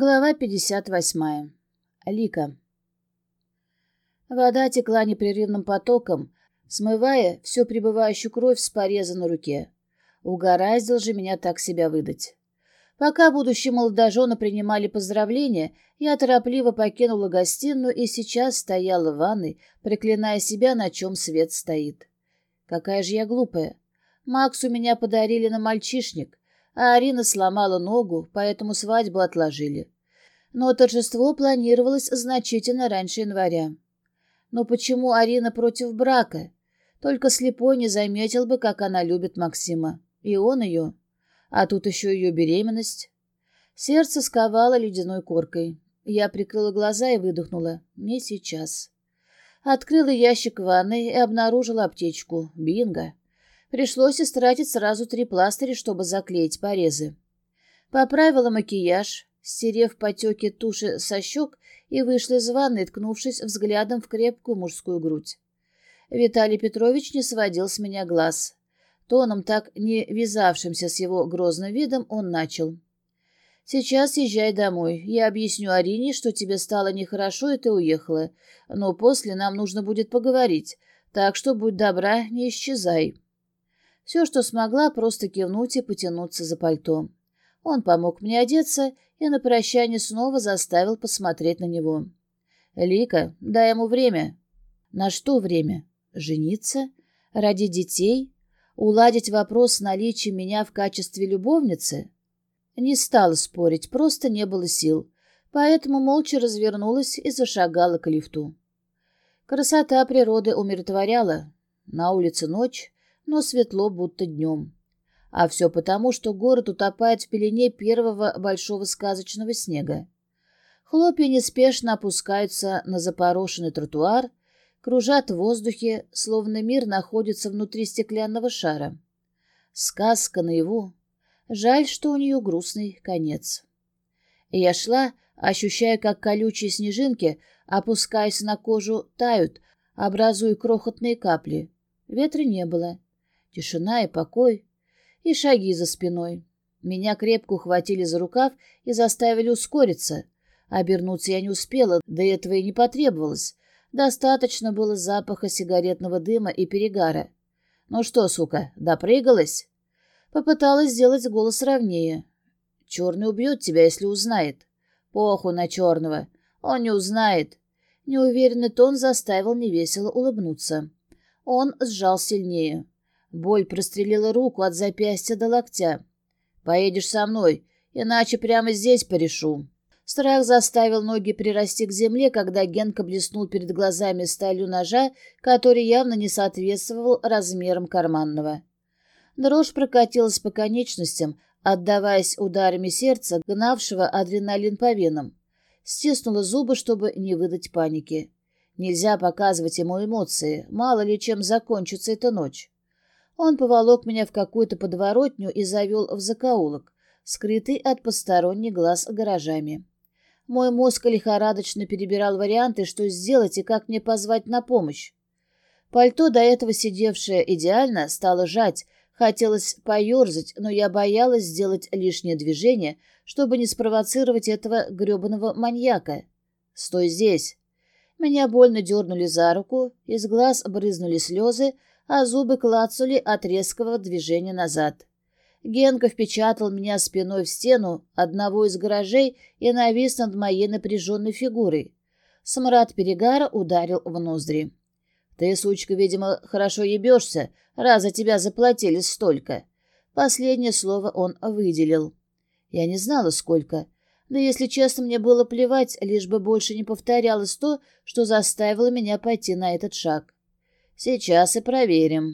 Глава 58. Лика. Вода текла непрерывным потоком, смывая всю прибывающую кровь с пореза на руке. Угораздил же меня так себя выдать. Пока будущие молодожены принимали поздравления, я торопливо покинула гостиную и сейчас стояла в ванной, проклиная себя, на чем свет стоит. Какая же я глупая. Максу меня подарили на мальчишник, а Арина сломала ногу, поэтому свадьбу отложили. Но торжество планировалось значительно раньше января. Но почему Арина против брака? Только слепой не заметил бы, как она любит Максима. И он ее. А тут еще ее беременность. Сердце сковало ледяной коркой. Я прикрыла глаза и выдохнула. Не сейчас. Открыла ящик ванной и обнаружила аптечку. Бинго. Пришлось истратить сразу три пластыря, чтобы заклеить порезы. Поправила макияж, стерев потеки туши со щек, и вышла из ванной, ткнувшись взглядом в крепкую мужскую грудь. Виталий Петрович не сводил с меня глаз. Тоном, так не вязавшимся с его грозным видом, он начал. «Сейчас езжай домой. Я объясню Арине, что тебе стало нехорошо, и ты уехала. Но после нам нужно будет поговорить, так что будь добра, не исчезай». Все, что смогла, просто кивнуть и потянуться за пальто. Он помог мне одеться и на прощание снова заставил посмотреть на него. «Лика, дай ему время». «На что время? Жениться? Ради детей? Уладить вопрос с наличием меня в качестве любовницы?» Не стала спорить, просто не было сил, поэтому молча развернулась и зашагала к лифту. Красота природы умиротворяла. На улице ночь, но светло, будто днем. А все потому, что город утопает в пелене первого большого сказочного снега. Хлопья неспешно опускаются на запорошенный тротуар, кружат в воздухе, словно мир находится внутри стеклянного шара. Сказка наяву. Жаль, что у нее грустный конец. Я шла, ощущая, как колючие снежинки, опускаясь на кожу, тают, образуя крохотные капли. Ветра не было. Тишина и покой. И шаги за спиной. Меня крепко ухватили за рукав и заставили ускориться. Обернуться я не успела, да этого и не потребовалось. Достаточно было запаха сигаретного дыма и перегара. «Ну что, сука, допрыгалась?» Попыталась сделать голос ровнее. «Черный убьет тебя, если узнает». «Похуй на черного. Он не узнает». Неуверенный тон заставил невесело улыбнуться. Он сжал сильнее. Боль прострелила руку от запястья до локтя. «Поедешь со мной, иначе прямо здесь порешу». Страх заставил ноги прирасти к земле, когда Генка блеснул перед глазами сталью ножа, который явно не соответствовал размерам карманного. Дрожь прокатилась по конечностям, отдаваясь ударами сердца, гнавшего адреналин по венам. Стиснула зубы, чтобы не выдать паники. Нельзя показывать ему эмоции, мало ли чем закончится эта ночь. Он поволок меня в какую-то подворотню и завел в закоулок, скрытый от посторонних глаз гаражами. Мой мозг лихорадочно перебирал варианты, что сделать и как мне позвать на помощь. Пальто, до этого сидевшее идеально, стало жать, хотелось поерзать, но я боялась сделать лишнее движение, чтобы не спровоцировать этого гребаного маньяка. «Стой здесь!» Меня больно дернули за руку, из глаз брызнули слезы, а зубы клацали от резкого движения назад. Генка впечатал меня спиной в стену одного из гаражей и навис над моей напряженной фигурой. Смрад перегара ударил в ноздри. «Ты, сучка, видимо, хорошо ебешься, раз за тебя заплатили столько». Последнее слово он выделил. Я не знала, сколько. Да, если честно, мне было плевать, лишь бы больше не повторялось то, что заставило меня пойти на этот шаг. Сейчас и проверим.